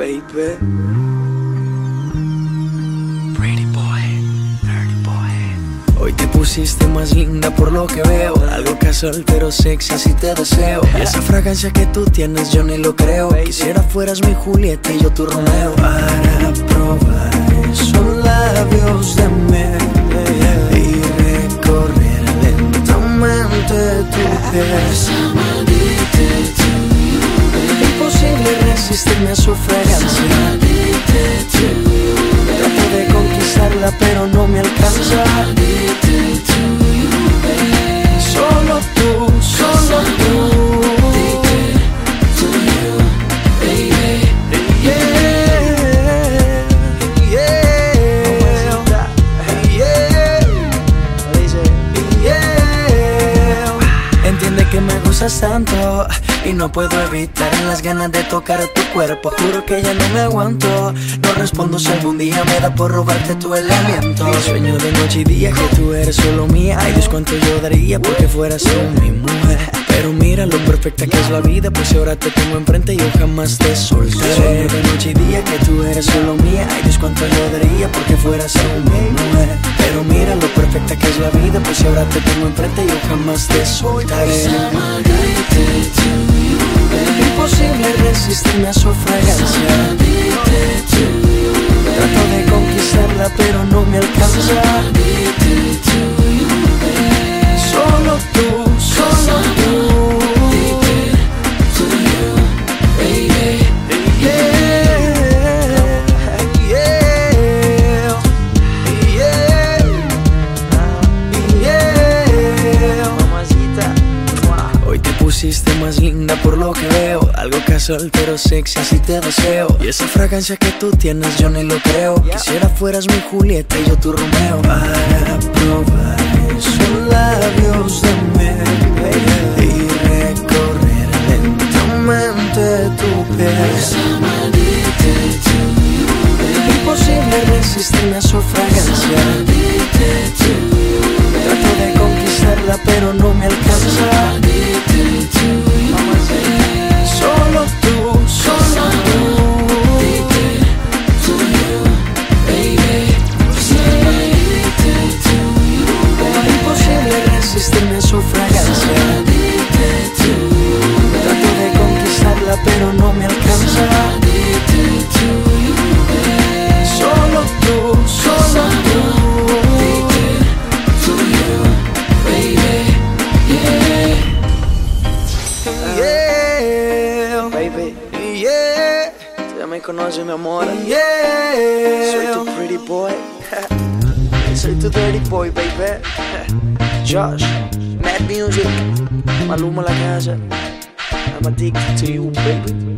baby. Pretty boy, dirty boy. Hoy te pusiste más linda por lo que veo. Algo casual pero sexy, así te deseo. Y esa fragancia que tú tienes, yo ni lo creo. Quisiera fueras mi Julieta y yo tu Romeo. Para probar esos labios de miel y recorrer lentamente tu piel. Imposible resistirme a su Solo tú, solo tú. Y no puedo evitar las ganas de tocar tu cuerpo. Juro que ya no me aguanto. No respondo si algún día me da por robarte tu aliento. Sueño de noche y día que tú eres solo mía. Ay, Dios, cuánto yo daría porque fueras tú mi mujer. Pero mira lo perfecta que es la vida, pues ahora te tengo enfrente yo jamás te soltaré. Sueño de noche y día que tú eres solo mía. Ay, Dios, cuánto yo daría porque fueras tú mi. Perfecta que es la vida, pues si ahora te tengo enfrente yo jamás te soltaré. Imposible resistirme a su fragancia. Trato de conquistarla, pero no me alcanza. Pusiste más linda por lo que veo. Algo casual pero sexy, así te deseo. Y esa fragancia que tú tienes, yo ni lo creo. Quisiera fueras mi Julieta y yo tu Romeo. Para probar esos labios de miel y recorrer lentamente tu piel. Imposible resistirme a su fragancia. Ya me conoces, mi amor. Yeah, soy tu pretty boy. soy tu dirty boy, baby. Josh, Mad Music, Maluma la casa. I'm addicted to you, baby.